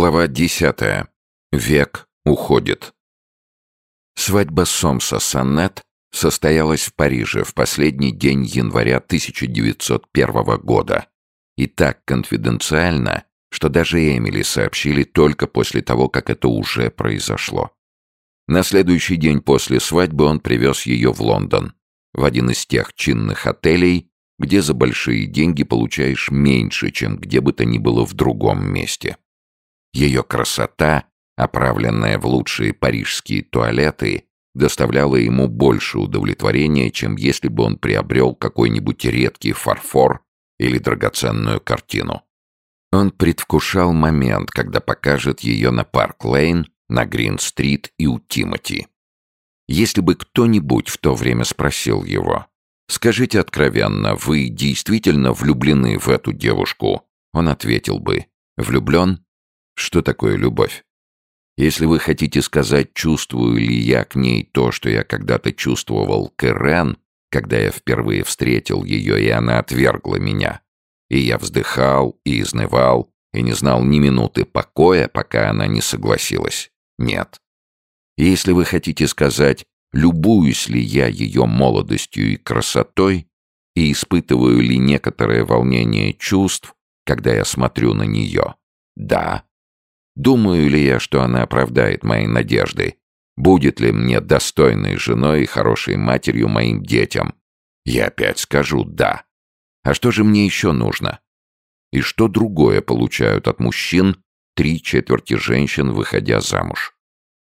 Глава десятая. Век уходит. Свадьба Сомса с Аннет состоялась в Париже в последний день января 1901 года. И так конфиденциально, что даже Эмили сообщили только после того, как это уже произошло. На следующий день после свадьбы он привез ее в Лондон, в один из тех чинных отелей, где за большие деньги получаешь меньше, чем где бы то ни было в другом месте. Ее красота, оправленная в лучшие парижские туалеты, доставляла ему больше удовлетворения, чем если бы он приобрел какой-нибудь редкий фарфор или драгоценную картину. Он предвкушал момент, когда покажет ее на Парк-Лейн, на Грин-стрит и у Тимоти. Если бы кто-нибудь в то время спросил его, «Скажите откровенно, вы действительно влюблены в эту девушку?» Он ответил бы, «Влюблен? Что такое любовь? Если вы хотите сказать, чувствую ли я к ней то, что я когда-то чувствовал к Ирен, когда я впервые встретил ее, и она отвергла меня, и я вздыхал и изнывал, и не знал ни минуты покоя, пока она не согласилась. Нет. если вы хотите сказать, любуюсь ли я ее молодостью и красотой, и испытываю ли некоторое волнение чувств, когда я смотрю на нее, да, Думаю ли я, что она оправдает мои надежды? Будет ли мне достойной женой и хорошей матерью моим детям? Я опять скажу «да». А что же мне еще нужно? И что другое получают от мужчин три четверти женщин, выходя замуж?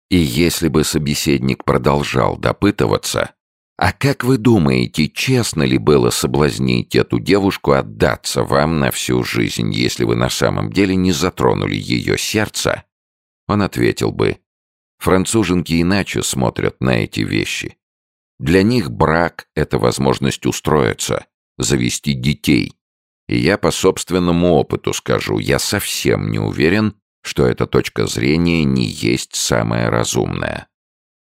И если бы собеседник продолжал допытываться, а как вы думаете, честно ли было соблазнить эту девушку отдаться вам на всю жизнь, если вы на самом деле не затронули ее сердце? Он ответил бы, француженки иначе смотрят на эти вещи. Для них брак — это возможность устроиться, завести детей. И я по собственному опыту скажу, я совсем не уверен, что эта точка зрения не есть самая разумная.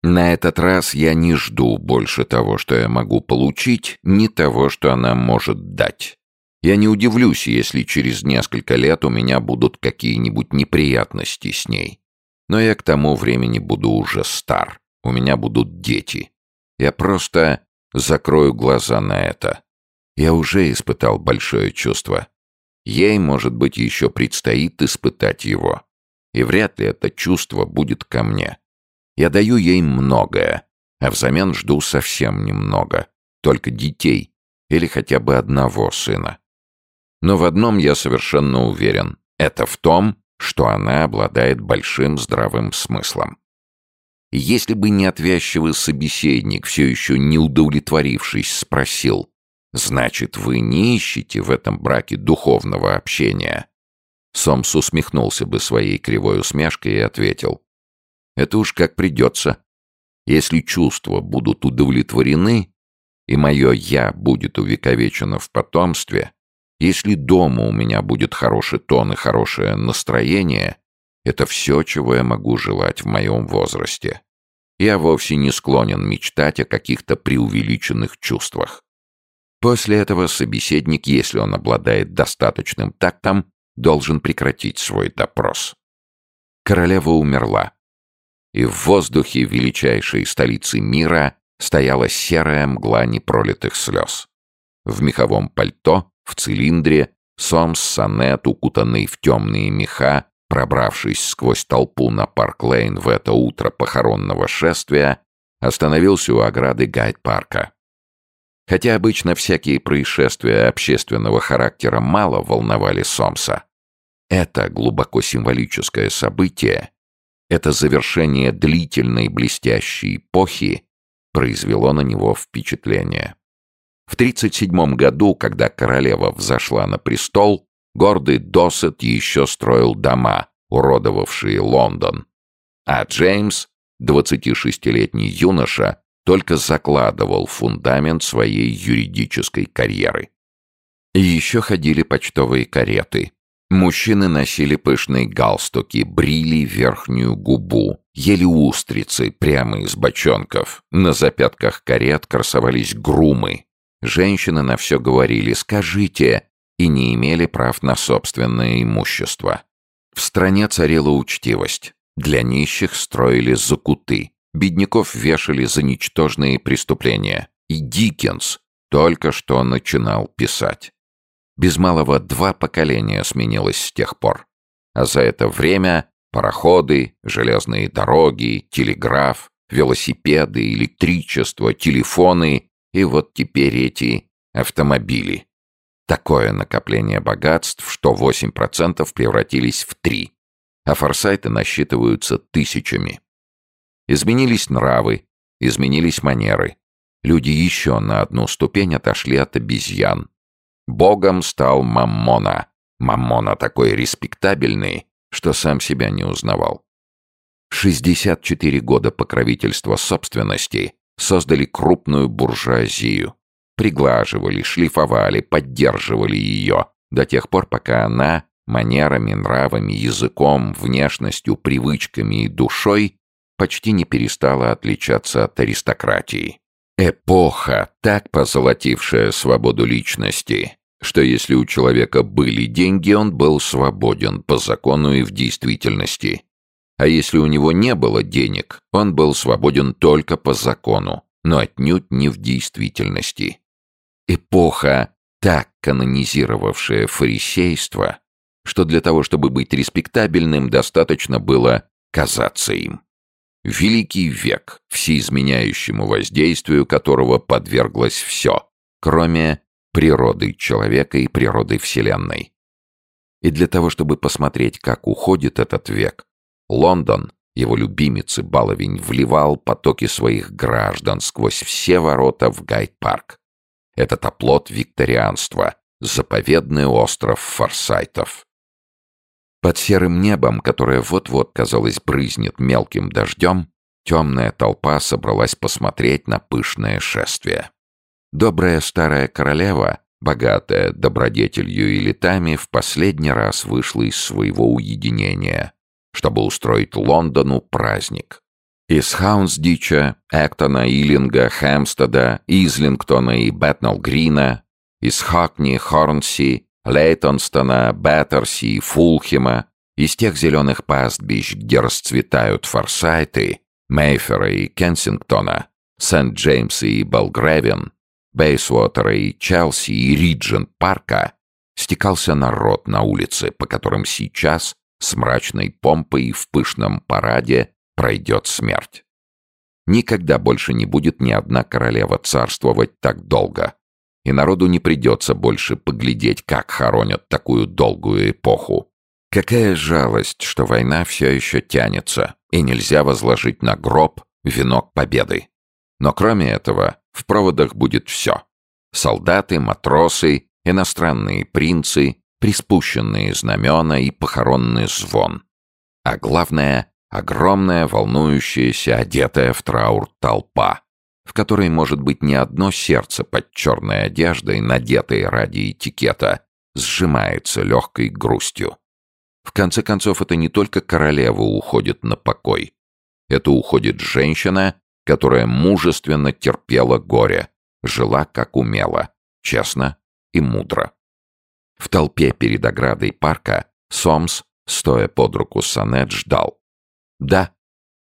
На этот раз я не жду больше того, что я могу получить, ни того, что она может дать. Я не удивлюсь, если через несколько лет у меня будут какие-нибудь неприятности с ней. Но я к тому времени буду уже стар. У меня будут дети. Я просто закрою глаза на это. Я уже испытал большое чувство. Ей, может быть, еще предстоит испытать его. И вряд ли это чувство будет ко мне. Я даю ей многое, а взамен жду совсем немного. Только детей или хотя бы одного сына. Но в одном я совершенно уверен. Это в том, что она обладает большим здравым смыслом. Если бы не отвязчивый собеседник, все еще не удовлетворившись, спросил, «Значит, вы не ищете в этом браке духовного общения?» Сомс усмехнулся бы своей кривой усмешкой и ответил, это уж как придется. Если чувства будут удовлетворены, и мое «я» будет увековечено в потомстве, если дома у меня будет хороший тон и хорошее настроение, это все, чего я могу желать в моем возрасте. Я вовсе не склонен мечтать о каких-то преувеличенных чувствах. После этого собеседник, если он обладает достаточным тактом, должен прекратить свой допрос. Королева умерла и в воздухе величайшей столицы мира стояла серая мгла непролитых слез. В меховом пальто, в цилиндре, Сомс с Аннет, укутанной в темные меха, пробравшись сквозь толпу на Парк-Лейн в это утро похоронного шествия, остановился у ограды Гайд-парка. Хотя обычно всякие происшествия общественного характера мало волновали Сомса, это глубоко символическое событие это завершение длительной блестящей эпохи произвело на него впечатление. В 1937 году, когда королева взошла на престол, гордый Досет еще строил дома, уродовавшие Лондон. А Джеймс, 26-летний юноша, только закладывал фундамент своей юридической карьеры. И еще ходили почтовые кареты, Мужчины носили пышные галстуки, брили верхнюю губу, ели устрицы прямо из бочонков. На запятках карет красовались грумы. Женщины на все говорили «скажите» и не имели прав на собственное имущество. В стране царила учтивость. Для нищих строили закуты. Бедняков вешали за ничтожные преступления. И Диккенс только что начинал писать. Без малого два поколения сменилось с тех пор. А за это время пароходы, железные дороги, телеграф, велосипеды, электричество, телефоны и вот теперь эти автомобили. Такое накопление богатств, что 8% превратились в 3%, а форсайты насчитываются тысячами. Изменились нравы, изменились манеры. Люди еще на одну ступень отошли от обезьян. Богом стал Маммона. Маммона такой респектабельный, что сам себя не узнавал. 64 года покровительства собственности создали крупную буржуазию. Приглаживали, шлифовали, поддерживали ее до тех пор, пока она манерами, нравами, языком, внешностью, привычками и душой почти не перестала отличаться от аристократии. Эпоха, так позолотившая свободу личности, что если у человека были деньги, он был свободен по закону и в действительности. А если у него не было денег, он был свободен только по закону, но отнюдь не в действительности. Эпоха, так канонизировавшая фарисейство, что для того, чтобы быть респектабельным, достаточно было казаться им. Великий век, всеизменяющему воздействию которого подверглось все, кроме природы человека и природы Вселенной. И для того, чтобы посмотреть, как уходит этот век, Лондон, его любимец и баловень, вливал потоки своих граждан сквозь все ворота в Гайд-парк. Этот оплот викторианства, заповедный остров форсайтов. Под серым небом, которое вот-вот, казалось, брызнет мелким дождем, темная толпа собралась посмотреть на пышное шествие. Добрая старая королева, богатая добродетелью и летами, в последний раз вышла из своего уединения, чтобы устроить Лондону праздник. Из Хаунсдича, Эктона, Иллинга, Хэмстеда, Излингтона и Бэтнелл-Грина, из Хокни, Хорнси, Лейтонстона, Беттерси и Фулхема, из тех зеленых пастбищ, где расцветают форсайты, Мейфера и Кенсингтона, Сент-Джеймса и Белгревен, Бейсуотера и Челси и Риджент-парка, стекался народ на улице, по которым сейчас с мрачной помпой в пышном параде пройдет смерть. Никогда больше не будет ни одна королева царствовать так долго и народу не придется больше поглядеть, как хоронят такую долгую эпоху. Какая жалость, что война все еще тянется, и нельзя возложить на гроб венок победы. Но кроме этого, в проводах будет все. Солдаты, матросы, иностранные принцы, приспущенные знамена и похоронный звон. А главное — огромная, волнующаяся, одетая в траур толпа, в которой может быть не одно сердце под черной одеждой, надетой ради этикета, сжимается легкой грустью. В конце концов, это не только королева уходит на покой. Это уходит женщина, которая мужественно терпела горе, жила как умела, честно и мудро. В толпе перед оградой парка Сомс, стоя под руку Санет, ждал. Да,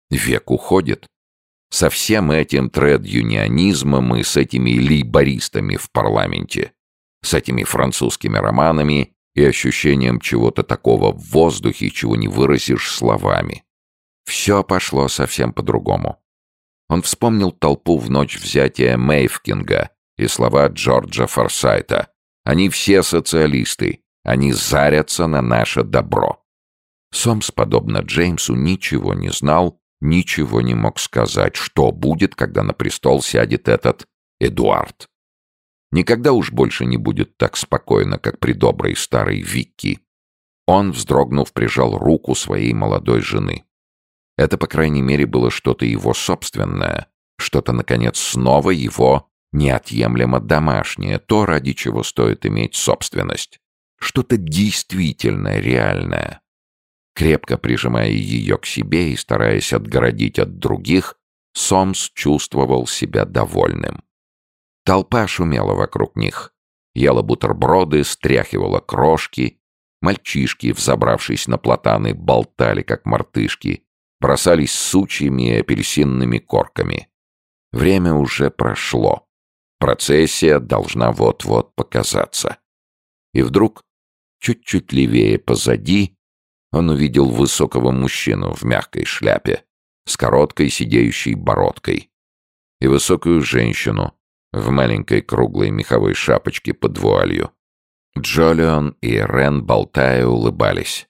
век уходит, со всем этим тред-юнионизмом и с этими лейбористами в парламенте, с этими французскими романами и ощущением чего-то такого в воздухе, чего не выразишь словами. Все пошло совсем по-другому. Он вспомнил толпу в ночь взятия Мейфкинга и слова Джорджа Форсайта. «Они все социалисты, они зарятся на наше добро». Сомс, подобно Джеймсу, ничего не знал ничего не мог сказать, что будет, когда на престол сядет этот Эдуард. Никогда уж больше не будет так спокойно, как при доброй старой Викки. Он, вздрогнув, прижал руку своей молодой жены. Это, по крайней мере, было что-то его собственное, что-то, наконец, снова его неотъемлемо домашнее, то, ради чего стоит иметь собственность. Что-то действительно реальное. Крепко прижимая ее к себе и стараясь отгородить от других, Сомс чувствовал себя довольным. Толпа шумела вокруг них, ела бутерброды, стряхивала крошки, Мальчишки, взобравшись на платаны, болтали, как мартышки, бросались сучьями и апельсинными корками. Время уже прошло. Процессия должна вот-вот показаться. И вдруг, чуть-чуть левее позади, он увидел высокого мужчину в мягкой шляпе, с короткой сидеющей бородкой, и высокую женщину в маленькой круглой меховой шапочке под вуалью. Джолион и Рен, болтая, улыбались.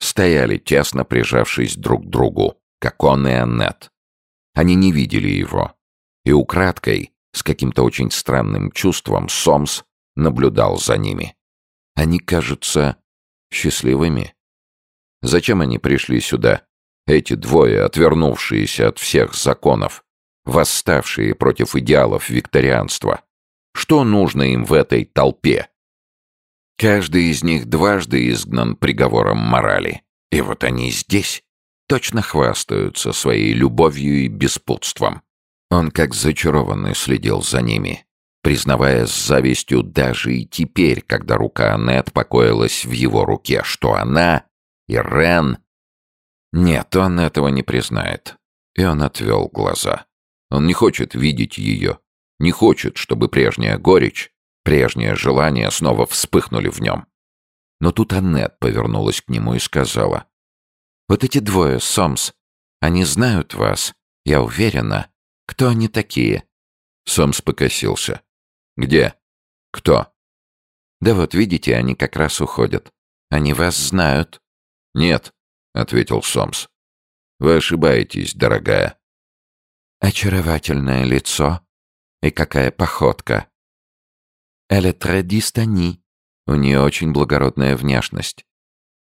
Стояли, тесно прижавшись друг к другу, как он и Аннет. Они не видели его. И украдкой, с каким-то очень странным чувством, Сомс наблюдал за ними. Они кажутся счастливыми. Зачем они пришли сюда? Эти двое, отвернувшиеся от всех законов, восставшие против идеалов викторианства. Что нужно им в этой толпе? Каждый из них дважды изгнан приговором морали. И вот они здесь точно хвастаются своей любовью и беспутством. Он как зачарованный следил за ними, признавая с завистью даже и теперь, когда рука Аннет покоилась в его руке, что она и Рен... Нет, он этого не признает. И он отвел глаза. Он не хочет видеть ее, не хочет, чтобы прежняя горечь Прежнее желание снова вспыхнули в нем. Но тут Аннет повернулась к нему и сказала. «Вот эти двое, Сомс, они знают вас, я уверена. Кто они такие?» Сомс покосился. «Где? Кто?» «Да вот, видите, они как раз уходят. Они вас знают». «Нет», — ответил Сомс. «Вы ошибаетесь, дорогая». «Очаровательное лицо. И какая походка. «Elle très distanie». У нее очень благородная внешность.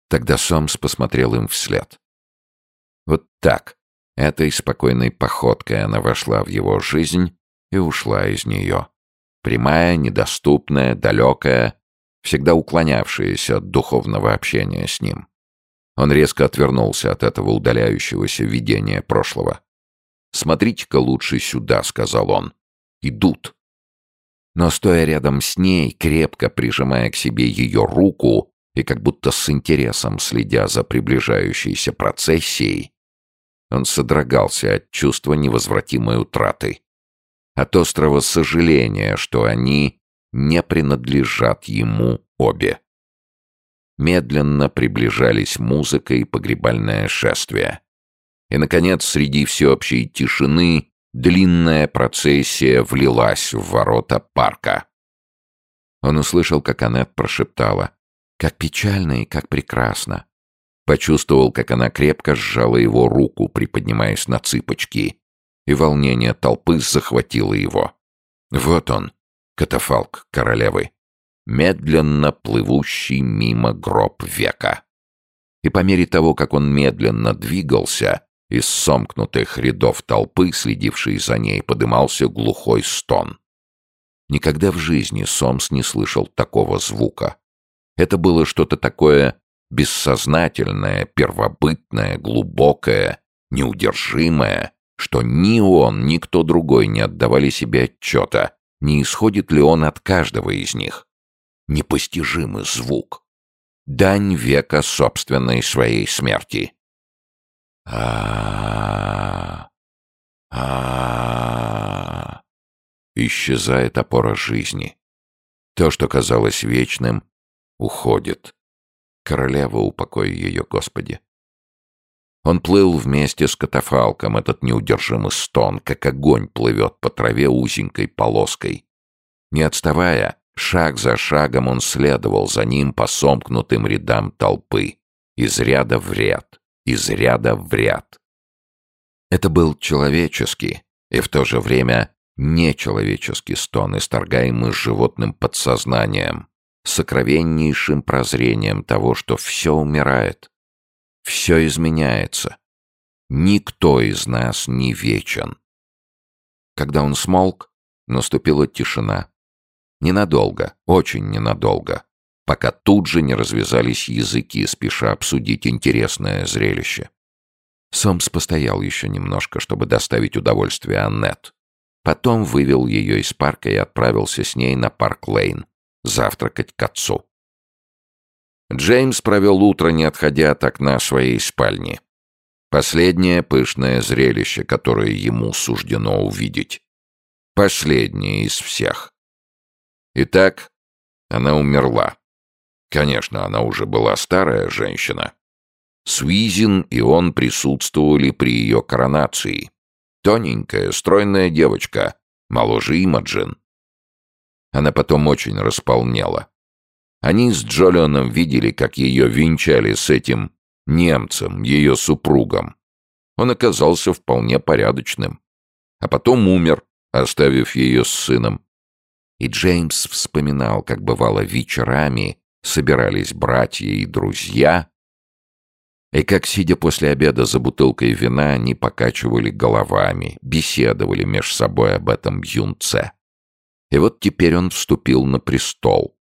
Тогда Сомс посмотрел им вслед. Вот так, этой спокойной походкой она вошла в его жизнь и ушла из нее. Прямая, недоступная, далекая, всегда уклонявшаяся от духовного общения с ним. Он резко отвернулся от этого удаляющегося видения прошлого. «Смотрите-ка лучше сюда», — сказал он. «Идут» но стоя рядом с ней, крепко прижимая к себе ее руку и как будто с интересом следя за приближающейся процессией, он содрогался от чувства невозвратимой утраты, от острого сожаления, что они не принадлежат ему обе. Медленно приближались музыка и погребальное шествие. И, наконец, среди всеобщей тишины Длинная процессия влилась в ворота парка. Он услышал, как Аннет прошептала. «Как печально и как прекрасно!» Почувствовал, как она крепко сжала его руку, приподнимаясь на цыпочки, и волнение толпы захватило его. Вот он, катафалк королевы, медленно плывущий мимо гроб века. И по мере того, как он медленно двигался, из сомкнутых рядов толпы, следившей за ней, подымался глухой стон. Никогда в жизни Сомс не слышал такого звука. Это было что-то такое бессознательное, первобытное, глубокое, неудержимое, что ни он, ни кто другой не отдавали себе отчета, не исходит ли он от каждого из них. Непостижимый звук. Дань века собственной своей смерти а а Исчезает опора жизни. То, что казалось вечным, уходит. Королева, упокой ее, Господи. Он плыл вместе с катафалком, этот неудержимый стон, как огонь плывет по траве узенькой полоской. Не отставая, шаг за шагом он следовал за ним по сомкнутым рядам толпы, из ряда в ряд, из ряда в ряд. Это был человеческий и в то же время нечеловеческий стон, исторгаемый животным подсознанием, сокровеннейшим прозрением того, что все умирает, все изменяется. Никто из нас не вечен. Когда он смолк, наступила тишина. Ненадолго, очень ненадолго пока тут же не развязались языки, спеша обсудить интересное зрелище. Сомс постоял еще немножко, чтобы доставить удовольствие Аннет. Потом вывел ее из парка и отправился с ней на Парк-Лейн завтракать к отцу. Джеймс провел утро, не отходя от окна своей спальни. Последнее пышное зрелище, которое ему суждено увидеть. Последнее из всех. Итак, она умерла. Конечно, она уже была старая женщина. Свизин и он присутствовали при ее коронации. Тоненькая, стройная девочка, моложе Имаджин. Она потом очень располнела. Они с Джолионом видели, как ее венчали с этим немцем, ее супругом. Он оказался вполне порядочным. А потом умер, оставив ее с сыном. И Джеймс вспоминал, как бывало вечерами собирались братья и друзья, и как, сидя после обеда за бутылкой вина, они покачивали головами, беседовали меж собой об этом юнце. И вот теперь он вступил на престол.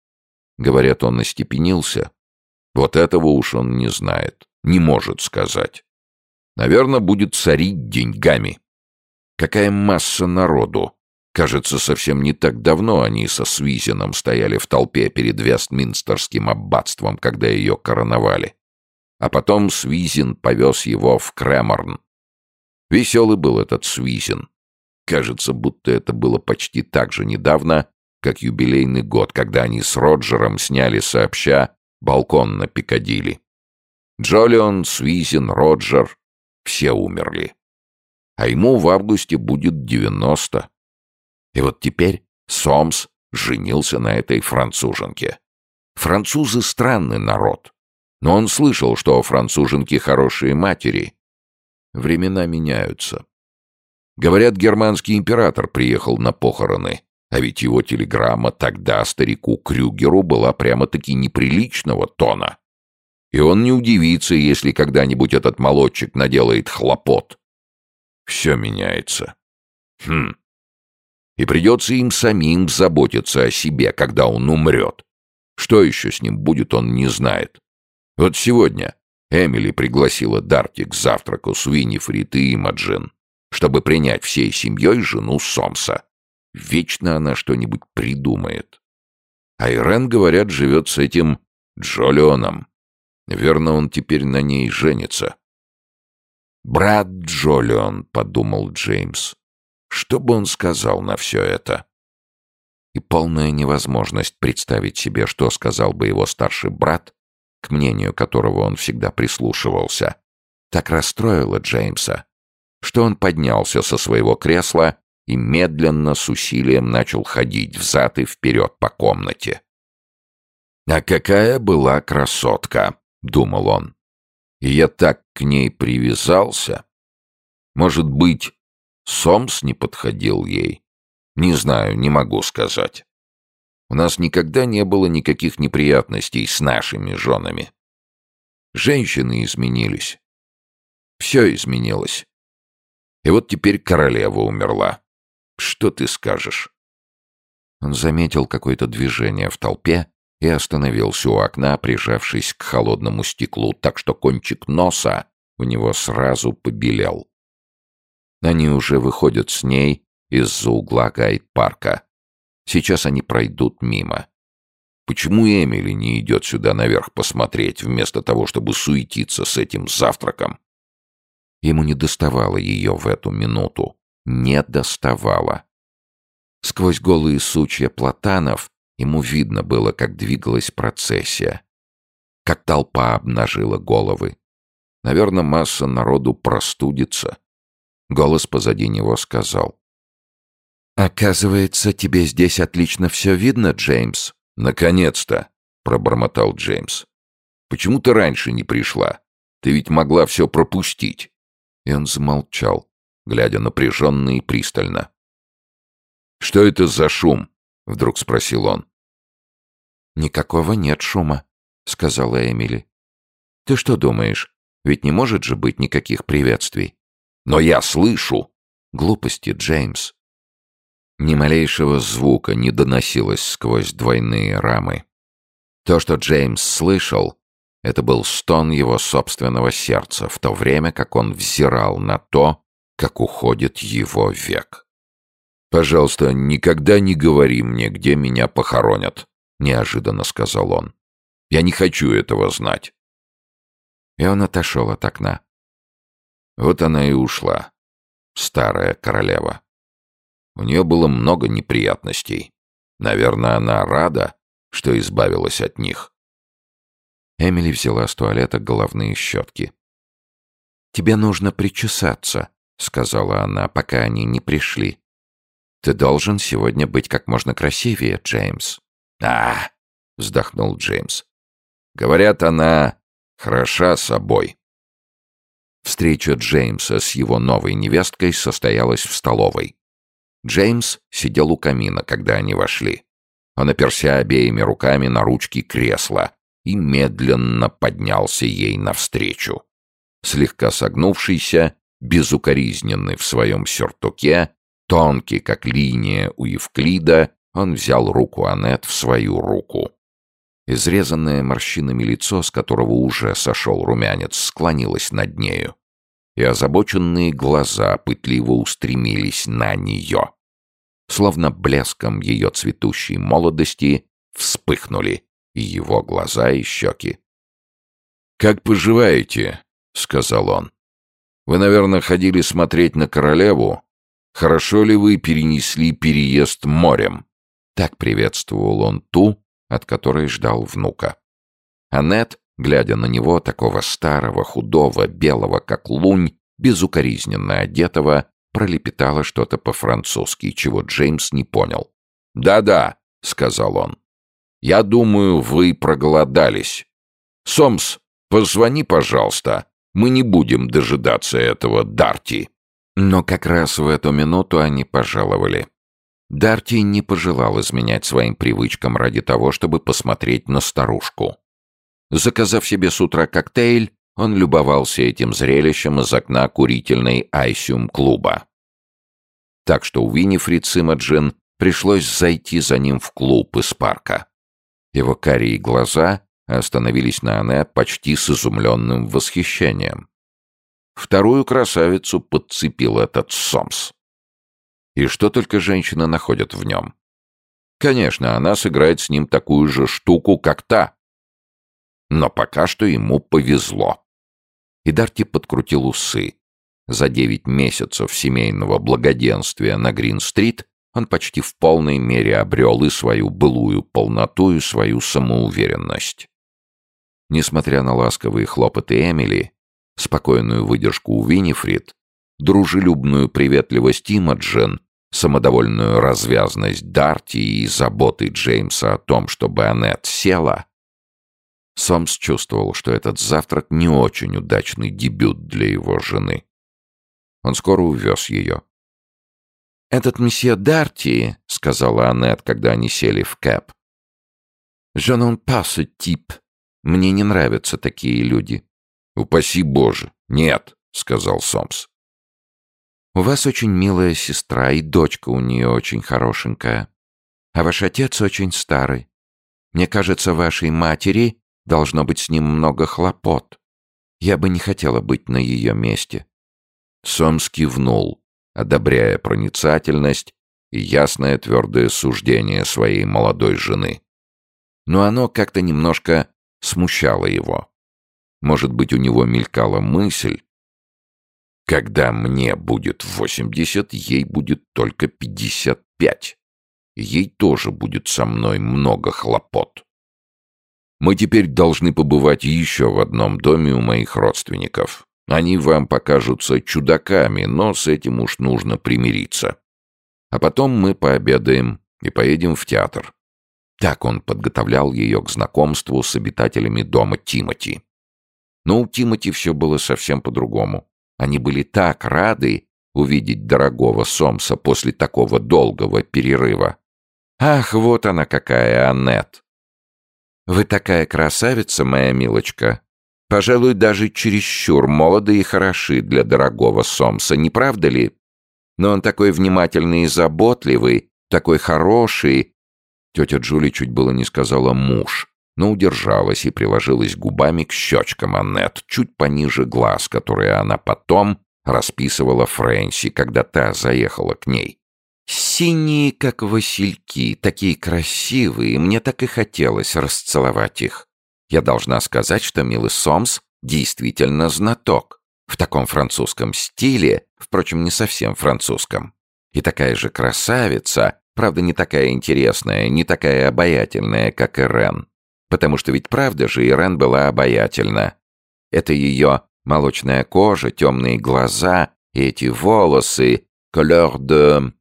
Говорят, он остепенился. Вот этого уж он не знает, не может сказать. Наверное, будет царить деньгами. Какая масса народу! Кажется, совсем не так давно они со Свизином стояли в толпе перед Вестминстерским аббатством, когда ее короновали. А потом Свизин повез его в Креморн. Веселый был этот Свизин. Кажется, будто это было почти так же недавно, как юбилейный год, когда они с Роджером сняли сообща балкон на Пикадилли. Джолион, Свизин, Роджер — все умерли. А ему в августе будет девяносто. И вот теперь Сомс женился на этой француженке. Французы — странный народ. Но он слышал, что француженки хорошие матери. Времена меняются. Говорят, германский император приехал на похороны, а ведь его телеграмма тогда старику Крюгеру была прямо-таки неприличного тона. И он не удивится, если когда-нибудь этот молодчик наделает хлопот. Все меняется. Хм. И придется им самим заботиться о себе, когда он умрет. Что еще с ним будет, он не знает. Вот сегодня Эмили пригласила Дарти к завтраку с Виннифрид и Имаджин чтобы принять всей семьей жену Сомса. Вечно она что-нибудь придумает. А Ирен, говорят, живет с этим Джолионом. Верно, он теперь на ней женится. «Брат Джолион», — подумал Джеймс. Что бы он сказал на все это? И полная невозможность представить себе, что сказал бы его старший брат, к мнению которого он всегда прислушивался, так расстроила Джеймса, что он поднялся со своего кресла и медленно с усилием начал ходить взад и вперед по комнате. «А какая была красотка!» — думал он. «И я так к ней привязался. Может быть, Сомс не подходил ей? Не знаю, не могу сказать. У нас никогда не было никаких неприятностей с нашими женами. Женщины изменились. Все изменилось. И вот теперь королева умерла. Что ты скажешь?» Он заметил какое-то движение в толпе и остановился у окна, прижавшись к холодному стеклу, так что кончик носа у него сразу побелел. Они уже выходят с ней из-за угла гайд-парка. Сейчас они пройдут мимо. Почему Эмили не идет сюда наверх посмотреть, вместо того, чтобы суетиться с этим завтраком? Ему не доставало ее в эту минуту. Не доставало. Сквозь голые сучья платанов ему видно было, как двигалась процессия. Как толпа обнажила головы. Наверное, масса народу простудится. Голос позади него сказал. «Оказывается, тебе здесь отлично все видно, Джеймс?» «Наконец-то!» — пробормотал Джеймс. «Почему ты раньше не пришла? Ты ведь могла все пропустить». И он замолчал, глядя напряженно и пристально. «Что это за шум?» — вдруг спросил он. «Никакого нет шума», — сказала Эмили. «Ты что думаешь? Ведь не может же быть никаких приветствий». «Но я слышу!» «Глупости, Джеймс». Ни малейшего звука не доносилось сквозь двойные рамы. То, что Джеймс слышал, это был стон его собственного сердца, в то время как он взирал на то, как уходит его век. «Пожалуйста, никогда не говори мне, где меня похоронят», — неожиданно сказал он. Я не хочу этого знать». И он отошел от окна. Вот она и ушла, старая королева. У нее было много неприятностей. Наверное, она рада, что избавилась от них. Эмили взяла с туалета головные щетки. «Тебе нужно причесаться», — сказала она, пока они не пришли. «Ты должен сегодня быть как можно красивее, Джеймс». «А!» — вздохнул Джеймс. «Говорят, она хороша собой». Встреча Джеймса с его новой невесткой состоялась в столовой. Джеймс сидел у камина, когда они вошли. Он оперся обеими руками на ручки кресла и медленно поднялся ей навстречу. Слегка согнувшийся, безукоризненный в своем сюртуке, тонкий, как линия у Евклида, он взял руку Аннет в свою руку. Изрезанное морщинами лицо, с которого уже сошел румянец, склонилось над нею, и озабоченные глаза пытливо устремились на нее. Словно блеском ее цветущей молодости вспыхнули его глаза и щеки. «Как поживаете?» — сказал он. «Вы, наверное, ходили смотреть на королеву. Хорошо ли вы перенесли переезд морем?» Так приветствовал он ту, от которой ждал внука. Аннет, глядя на него, такого старого, худого, белого, как лунь, безукоризненно одетого, пролепетала что-то по-французски, чего Джеймс не понял. «Да-да», — сказал он. «Я думаю, вы проголодались. Сомс, позвони, пожалуйста. Мы не будем дожидаться этого Дарти». Но как раз в эту минуту они пожаловали. Дарти не пожелал изменять своим привычкам ради того, чтобы посмотреть на старушку. Заказав себе с утра коктейль, он любовался этим зрелищем из окна курительной Айсюм-клуба. Так что у Винифрид с Имаджин пришлось зайти за ним в клуб из парка. Его карие глаза остановились на Аннет почти с изумленным восхищением. Вторую красавицу подцепил этот Сомс. И что только женщина находит в нем. Конечно, она сыграет с ним такую же штуку, как та. Но пока что ему повезло. И Дарти подкрутил усы. За девять месяцев семейного благоденствия на Грин-стрит он почти в полной мере обрел и свою былую полноту, и свою самоуверенность. Несмотря на ласковые хлопоты Эмили, спокойную выдержку у Винифрид, дружелюбную приветливость Имаджин, самодовольную развязность Дарти и заботы Джеймса о том, чтобы Аннет села, Сомс чувствовал, что этот завтрак не очень удачный дебют для его жены. Он скоро увез ее. «Этот месье Дарти», — сказала Аннет, когда они сели в кэп. «Je n'en тип. Мне не нравятся такие люди». «Упаси Боже! Нет!» — сказал Сомс. У вас очень милая сестра, и дочка у нее очень хорошенькая. А ваш отец очень старый. Мне кажется, вашей матери должно быть с ним много хлопот. Я бы не хотела быть на ее месте». Сомс кивнул, одобряя проницательность и ясное твердое суждение своей молодой жены. Но оно как-то немножко смущало его. Может быть, у него мелькала мысль, когда мне будет 80, ей будет только 55. Ей тоже будет со мной много хлопот. Мы теперь должны побывать еще в одном доме у моих родственников. Они вам покажутся чудаками, но с этим уж нужно примириться. А потом мы пообедаем и поедем в театр. Так он подготовлял ее к знакомству с обитателями дома Тимати. Но у Тимати все было совсем по-другому. Они были так рады увидеть дорогого Сомса после такого долгого перерыва. Ах, вот она какая, Аннет! Вы такая красавица, моя милочка. Пожалуй, даже чересчур молоды и хороши для дорогого Сомса, не правда ли? Но он такой внимательный и заботливый, такой хороший. Тетя Джули чуть было не сказала «муж», но удержалась и приложилась губами к щечкам Аннет, чуть пониже глаз, которые она потом расписывала Фрэнси, когда та заехала к ней. «Синие, как васильки, такие красивые, мне так и хотелось расцеловать их. Я должна сказать, что милый Сомс действительно знаток. В таком французском стиле, впрочем, не совсем французском. И такая же красавица, правда, не такая интересная, не такая обаятельная, как Ирен. Потому что ведь правда же Ирен была обаятельна. Это ее молочная кожа, темные глаза и эти волосы, couleur de...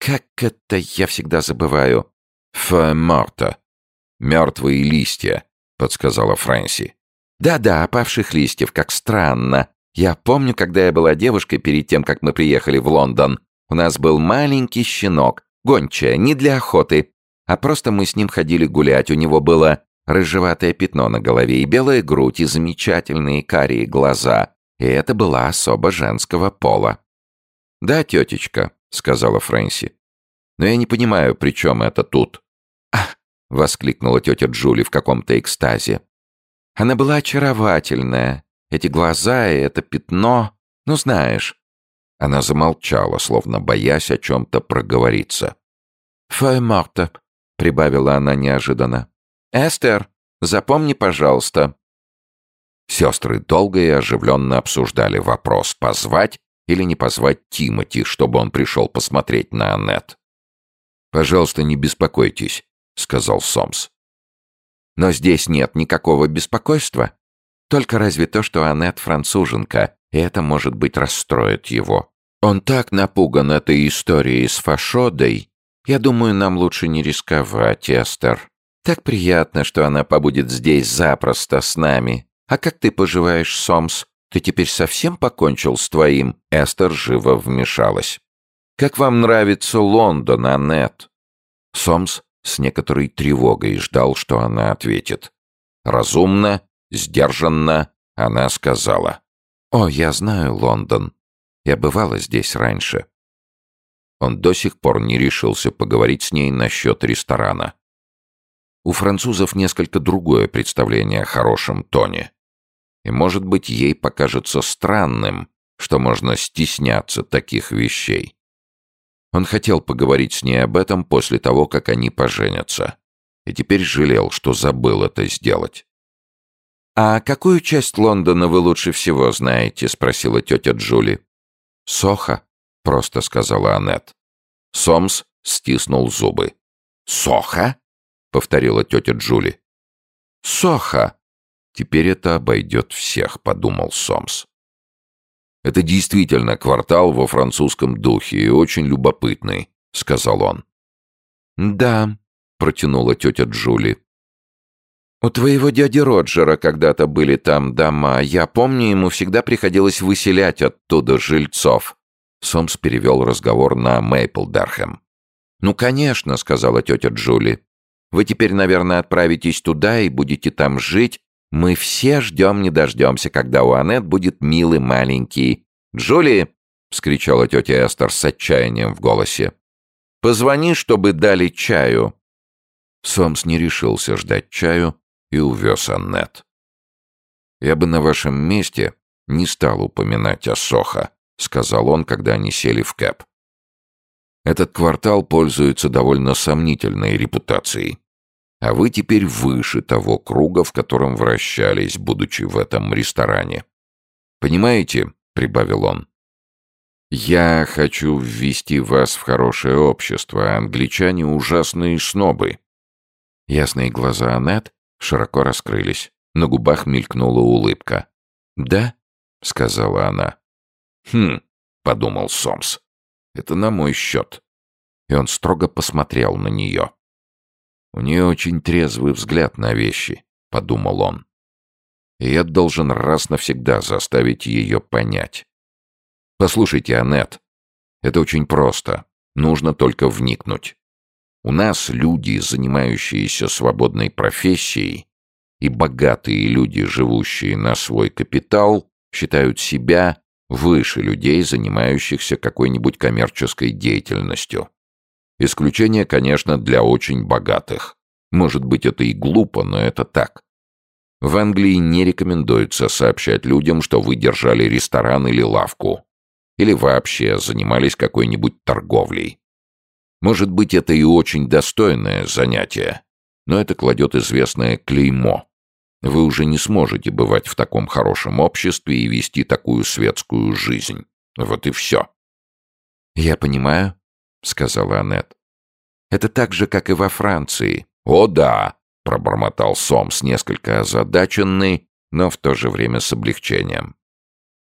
Как это я всегда забываю? Фе. Мертвые листья, подсказала Фрэнси. Да-да, опавших листьев, как странно. Я помню, когда я была девушкой перед тем, как мы приехали в Лондон. У нас был маленький щенок, гончая, не для охоты, а просто мы с ним ходили гулять. У него было рыжеватое пятно на голове и белая грудь, и замечательные карие глаза. И это была особа женского пола. «Да, тетечка», — сказала Фрэнси. «Но я не понимаю, при чем это тут?» «Ах!» — воскликнула тетя Джули в каком-то экстазе. «Она была очаровательная. Эти глаза и это пятно, ну знаешь». Она замолчала, словно боясь о чем-то проговориться. «Фой Марта», — прибавила она неожиданно. «Эстер, запомни, пожалуйста». Сестры долго и оживленно обсуждали вопрос, позвать или не позвать Тимати, чтобы он пришел посмотреть на Аннет. «Пожалуйста, не беспокойтесь», — сказал Сомс. «Но здесь нет никакого беспокойства. Только разве то, что Аннет француженка, и это, может быть, расстроит его. Он так напуган этой историей с Фашодой. Я думаю, нам лучше не рисковать, Эстер. Так приятно, что она побудет здесь запросто с нами. А как ты поживаешь, Сомс? Ты теперь совсем покончил с твоим?» Эстер живо вмешалась. «Как вам нравится Лондон, Аннет?» Сомс с некоторой тревогой ждал, что она ответит. Разумно Сдержанно она сказала. «О, я знаю Лондон. Я бывала здесь раньше». Он до сих пор не решился поговорить с ней насчет ресторана. У французов несколько другое представление о хорошем тоне. И, может быть, ей покажется странным, что можно стесняться таких вещей. Он хотел поговорить с ней об этом после того, как они поженятся. И теперь жалел, что забыл это сделать. «А какую часть Лондона вы лучше всего знаете?» — спросила тетя Джули. «Соха», — просто сказала Аннет. Сомс стиснул зубы. «Соха?» — повторила тетя Джули. «Соха!» «Теперь это обойдет всех», — подумал Сомс. «Это действительно квартал во французском духе и очень любопытный», — сказал он. «Да», — протянула тетя Джули. «У твоего дяди Роджера когда-то были там дома. Я помню, ему всегда приходилось выселять оттуда жильцов». Сомс перевел разговор на Мейплдерхэм. «Ну, конечно», — сказала тетя Джули. «Вы теперь, наверное, отправитесь туда и будете там жить. Мы все ждем не дождемся, когда у Аннет будет милый маленький». «Джули!» — вскричала тетя Эстер с отчаянием в голосе. «Позвони, чтобы дали чаю». Сомс не решился ждать чаю, и увез Аннет. «Я бы на вашем месте не стал упоминать о Сохо», — сказал он, когда они сели в кэп. «Этот квартал пользуется довольно сомнительной репутацией, а вы теперь выше того круга, в котором вращались, будучи в этом ресторане. Понимаете?» — прибавил он. «Я хочу ввести вас в хорошее общество, англичане ужасные снобы». Ясные глаза Аннет широко раскрылись. На губах мелькнула улыбка. «Да?» — сказала она. «Хм», — подумал Сомс. «Это на мой счет». И он строго посмотрел на нее. «У нее очень трезвый взгляд на вещи», — подумал он. «И я должен раз навсегда заставить ее понять. Послушайте, Аннет, это очень просто. Нужно только вникнуть. У нас люди, занимающиеся свободной профессией, и богатые люди, живущие на свой капитал, считают себя выше людей, занимающихся какой-нибудь коммерческой деятельностью. Исключение, конечно, для очень богатых. Может быть, это и глупо, но это так. В Англии не рекомендуется сообщать людям, что вы держали ресторан или лавку. Или вообще занимались какой-нибудь торговлей. Может быть, это и очень достойное занятие, но это кладет известное клеймо. Вы уже не сможете бывать в таком хорошем обществе и вести такую светскую жизнь. Вот и все». «Я понимаю», — сказала Аннет. «Это так же, как и во Франции». «О да», — пробормотал Сомс, несколько озадаченный, но в то же время с облегчением.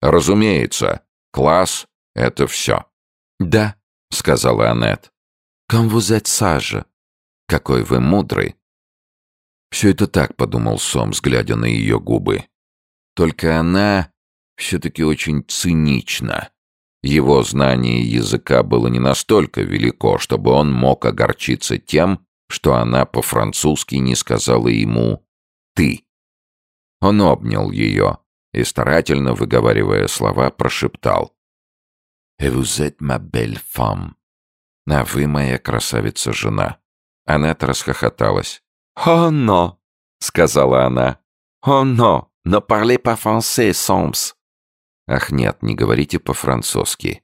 «Разумеется, класс — это все». «Да», — сказала Аннет. «Comme vous êtes sage». «Какой вы мудрый». Все это так, подумал Сомс, глядя на ее губы. Только она все-таки очень цинична. Его знание языка было не настолько велико, чтобы он мог огорчиться тем, что она по-французски не сказала ему «ты». Он обнял ее и, старательно выговаривая слова, прошептал «Et vous êtes ma belle femme». «А вы моя красавица-жена». Аннет расхохоталась. «О, но!» — сказала она. «О, но! Parlez pas français, Сомс!» «Ах нет, не говорите по-французски».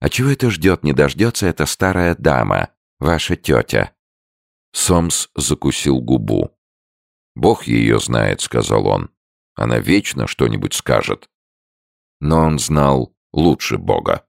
«А чего это ждет, не дождется эта старая дама, ваша тетя?» Сомс закусил губу. «Бог ее знает», — сказал он. «Она вечно что-нибудь скажет». Но он знал лучше Бога.